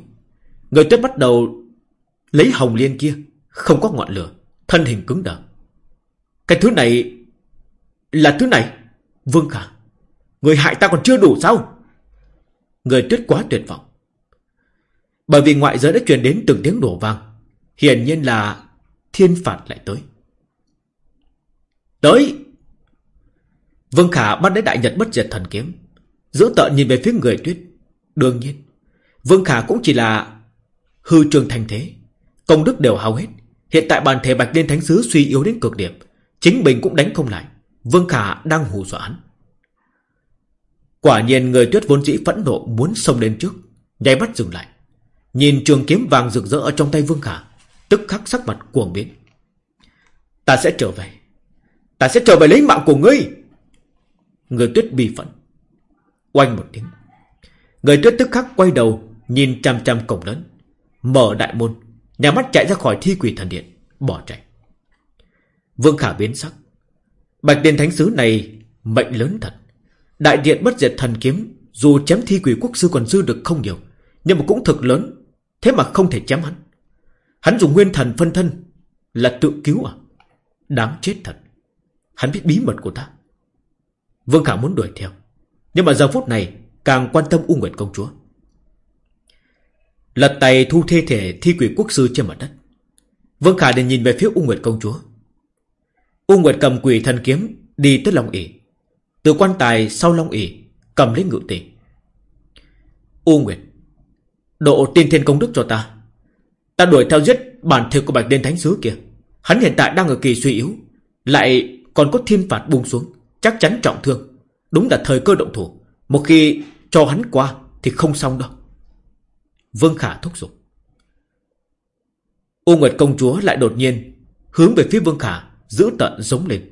Người tuyết bắt đầu Lấy Hồng Liên kia, Không có ngọn lửa, Thân hình cứng đờ. Cái thứ này Là thứ này, Vương Khả. Người hại ta còn chưa đủ sao? Người tuyết quá tuyệt vọng. Bởi vì ngoại giới đã truyền đến từng tiếng đổ vang. Hiển nhiên là Thiên phạt lại tới. Tới. Vương Khả bắt lấy đại nhật bất diệt thần kiếm, Giữ tợn nhìn về phía người tuyết. Đương nhiên, Vương Khả cũng chỉ là Hư trường thành thế, Công đức đều hao hết. Hiện tại bàn thể bạch liên thánh sứ suy yếu đến cực điểm, Chính mình cũng đánh không lại. Vương Khả đang hù dọa hắn. Quả nhiên người tuyết vốn dĩ phẫn nộ Muốn xông lên trước, Nháy mắt dừng lại. Nhìn trường kiếm vàng rực rỡ ở trong tay Vương Khả Tức khắc sắc mặt cuồng biến. Ta sẽ trở về. Ta sẽ trở về lấy mạng của ngươi. Người tuyết bi phẫn. Oanh một tiếng. Người tuyết tức khắc quay đầu, Nhìn chăm chăm cổng lớn. Mở đại môn. Nhà mắt chạy ra khỏi thi quỷ thần điện. Bỏ chạy. Vương Khả biến sắc. Bạch Điện Thánh Sứ này mệnh lớn thật. Đại điện bất diệt thần kiếm, Dù chém thi quỷ quốc sư còn dư được không nhiều, Nhưng mà cũng thực lớn, Thế mà không thể chém hắn. Hắn dùng nguyên thần phân thân Là tự cứu à? Đáng chết thật. Hắn biết bí mật của ta. Vương Khả muốn đuổi theo. Nhưng mà giờ phút này, Càng quan tâm U Nguyệt Công Chúa. Lật tay thu thê thể thi quỷ quốc sư trên mặt đất. Vương Khả để nhìn về phía U Nguyệt Công Chúa. U Nguyệt cầm quỷ thần kiếm Đi tới Long ỉ Từ quan tài sau Long ỉ Cầm lấy ngự tỷ U Nguyệt, Độ tiên thiên công đức cho ta. Ta đuổi theo giết bản thể của Bạch Đền Thánh Sứ kia. Hắn hiện tại đang ở kỳ suy yếu, Lại còn có thiên phạt buông xuống, Chắc chắn trọng thương. Đúng là thời cơ động thủ, Một khi cho hắn qua Thì không xong đâu. Vương Khả thúc giục. U Nguyệt công chúa lại đột nhiên Hướng về phía Vương Khả, Giữ tận giống lên.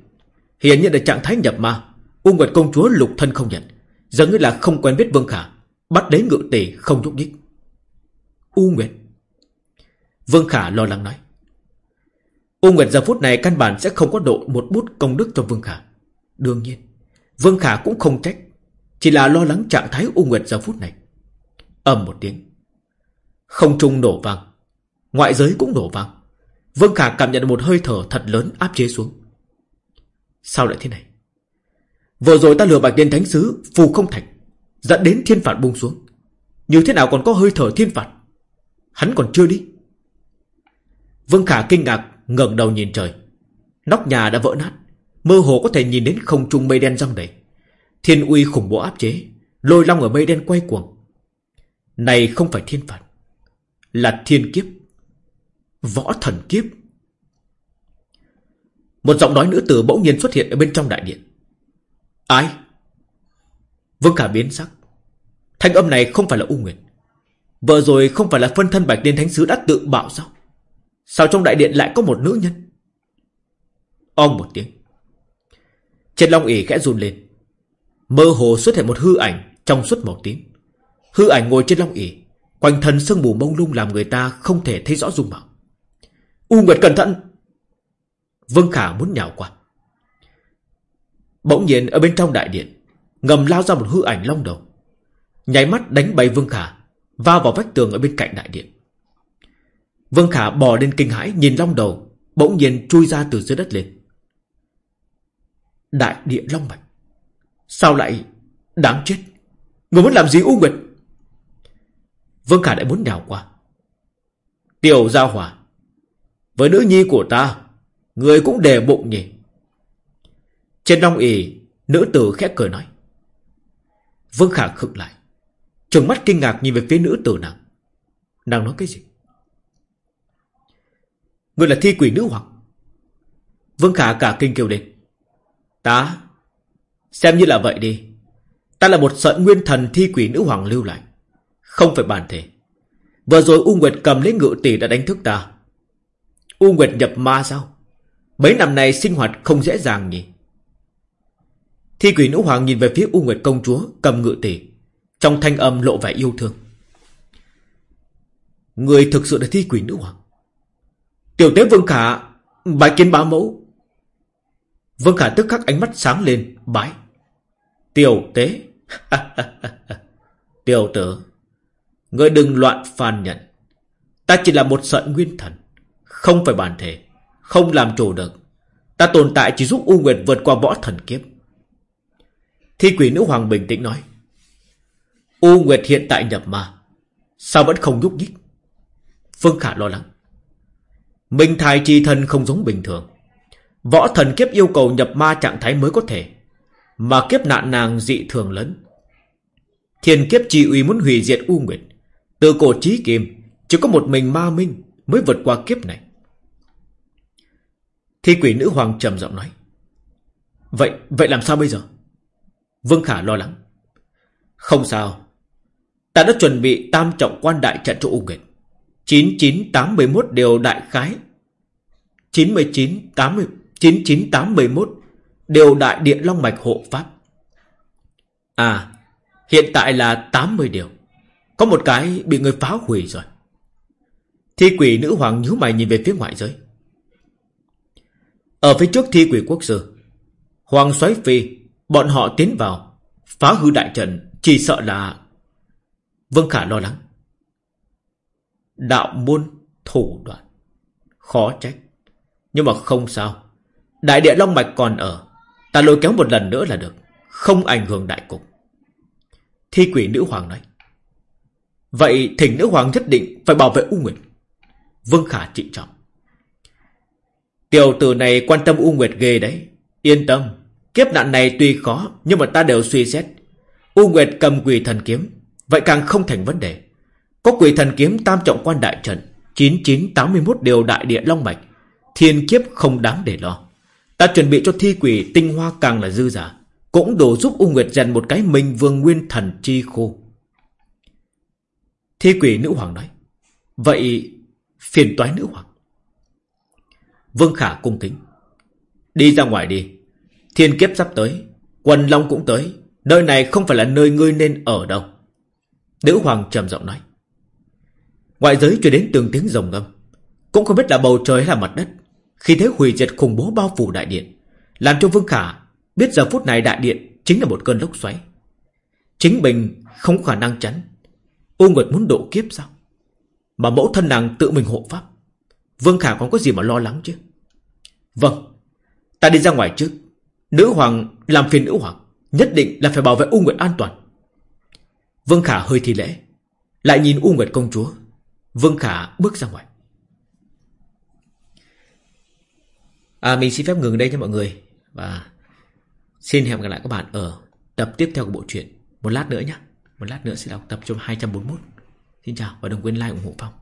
Hiện nhiên là trạng thái nhập ma, U Nguyệt công chúa lục thân không nhận Giống như là không quen biết Vương Khả, Bắt đến ngự tỷ không nhúc nhích. U Nguyệt Vương Khả lo lắng nói U Nguyệt giờ phút này căn bản sẽ không có độ một bút công đức cho Vương Khả. Đương nhiên, Vương Khả cũng không trách, chỉ là lo lắng trạng thái U Nguyệt giờ phút này. ầm một tiếng. Không trung nổ vang, ngoại giới cũng nổ vang. Vương Khả cảm nhận một hơi thở thật lớn áp chế xuống. Sao lại thế này? Vừa rồi ta lừa bạch đen thánh sứ phù không thành, dẫn đến thiên phạt buông xuống. Như thế nào còn có hơi thở thiên phạt? Hắn còn chưa đi. Vương Khả kinh ngạc ngẩng đầu nhìn trời. Nóc nhà đã vỡ nát, mơ hồ có thể nhìn đến không trung mây đen răng đầy. Thiên uy khủng bố áp chế, lôi long ở mây đen quay cuồng. Này không phải thiên phạt, là thiên kiếp. Võ thần kiếp. Một giọng nói nữ tử bỗng nhiên xuất hiện ở bên trong đại điện. Ai? Vương Khả biến sắc. Thanh âm này không phải là U Nguyệt. vợ rồi không phải là phân thân Bạch Liên Thánh Sứ đã tự bạo sao? Sao trong đại điện lại có một nữ nhân? Ông một tiếng. Trên long ỉ khẽ run lên. Mơ hồ xuất hiện một hư ảnh Trong suốt màu tím. Hư ảnh ngồi trên long ỉ, Quanh thân sương mù mông lung làm người ta không thể thấy rõ dung mạo. U Nguyệt cẩn thận! Vương Khả muốn nhào qua. Bỗng nhiên ở bên trong đại điện, Ngầm lao ra một hư ảnh long đầu. Nháy mắt đánh bay Vương Khả, Va vào vách tường ở bên cạnh đại điện. Vương Khả bò lên kinh hãi, nhìn long đầu, Bỗng nhiên chui ra từ dưới đất lên. Đại địa long mạch, Sao lại Đáng chết? Người muốn làm gì U Nguyệt? Vương Khả lại muốn đào qua. Tiểu Gia Hòa, Với nữ nhi của ta, Người cũng đề bụng nhỉ? Trên long ỉ Nữ tử khẽ cười nói. Vương Khả khựng lại, Trừng mắt kinh ngạc nhìn về phía nữ tử nàng. Nàng nói cái gì? Người là thi quỷ nữ hoàng. Vương Khả cả kinh kêu lên. Ta, Xem như là vậy đi. Ta là một sợi nguyên thần thi quỷ nữ hoàng lưu lại. Không phải bản thể Vừa rồi U Nguyệt cầm lấy ngự tỷ đã đánh thức ta. U Nguyệt nhập ma sao? Mấy năm này sinh hoạt không dễ dàng nhỉ. Thi quỷ nữ hoàng nhìn về phía U Nguyệt công chúa, Cầm ngự tỷ. Trong thanh âm lộ vẻ yêu thương. Người thực sự là thi quỷ nữ hoàng? Tiểu tế Vương Khả, Bái kiến bá mẫu. Vương Khả tức khắc ánh mắt sáng lên, Bái. Tiểu tế. Tiểu tử, Ngươi đừng loạn phàn nhận Ta chỉ là một sợi nguyên thần, Không phải bản thể, Không làm chủ được. Ta tồn tại chỉ giúp U Nguyệt vượt qua võ thần kiếp. Thi quỷ nữ hoàng bình tĩnh nói, U Nguyệt hiện tại nhập ma, Sao vẫn không nhúc nhích? Phương Khả lo lắng Minh thai chi thân không giống bình thường. Võ thần kiếp yêu cầu nhập ma trạng thái mới có thể Mà kiếp nạn nàng dị thường lớn. Thiên kiếp chi uy muốn hủy diệt U Nguyệt. Từ cổ trí kim Chỉ có một mình ma minh Mới vượt qua kiếp này. Thi quỷ nữ hoàng trầm giọng nói Vậy, vậy làm sao bây giờ? Vương Khả lo lắng Không sao. Ta đã chuẩn bị tam trọng quan đại trận cho U Nguyệt. 9981 đều đại khái 99 80 9981 đều đại điện long mạch hộ pháp. À, hiện tại là 80 điều. Có một cái bị người phá hủy rồi. Thi quỷ nữ hoàng nhíu mày nhìn về phía ngoại giới. Ở phía trước thi quỷ quốc sư, Hoàng xoáy phi, bọn họ tiến vào, phá hư đại trận, chỉ sợ là... Vương Khả lo lắng. Đạo môn thủ đoạn. Khó trách. Nhưng mà không sao. Đại địa Long Mạch còn ở. Ta lôi kéo một lần nữa là được. Không ảnh hưởng đại cục. Thi quỷ nữ hoàng nói. Vậy thỉnh nữ hoàng nhất định phải bảo vệ U Nguyệt. Vương Khả trị trọng. Tiểu tử này quan tâm U Nguyệt ghê đấy. Yên tâm. Kiếp nạn này tuy khó, nhưng mà ta đều suy xét. U Nguyệt cầm quỷ thần kiếm. Vậy càng không thành vấn đề. Có quỷ thần kiếm tam trọng quan đại trận 9981 điều đại địa long mạch. Thiên kiếp không đáng để lo. Ta chuẩn bị cho thi quỷ tinh hoa càng là dư giả, Cũng đủ giúp U Nguyệt rèn một cái minh vương nguyên thần chi khô. Thi quỷ nữ hoàng nói, Vậy phiền toái nữ hoàng. Vương Khả cung kính, Đi ra ngoài đi, Thiên kiếp sắp tới, Quần Long cũng tới, Nơi này không phải là nơi ngươi nên ở đâu. Nữ hoàng trầm giọng nói Ngoại giới truyền đến từng tiếng rồng ngâm. Cũng không biết là bầu trời hay là mặt đất. Khi thế hủy diệt khủng bố bao phủ đại điện, Làm cho Vương Khả Biết giờ phút này đại điện chính là một cơn lốc xoáy. Chính mình không có khả năng chắn. U Nguyệt muốn độ kiếp sao? Mà mẫu thân nàng tự mình hộ pháp. Vương Khả còn có gì mà lo lắng chứ? Vâng Ta đi ra ngoài trước. Nữ hoàng làm phiền nữ hoàng, Nhất định là phải bảo vệ U Nguyệt an toàn. Vương Khả hơi thi lễ, Lại nhìn U Nguyệt công chúa. Vương Khả bước ra ngoài. À, mình xin phép ngừng đây nha mọi người. Và xin hẹn gặp lại các bạn ở tập tiếp theo của bộ truyện. Một lát nữa nhé. Một lát nữa sẽ đọc tập trong 241. Xin chào và đừng quên like ủng hộ Phong.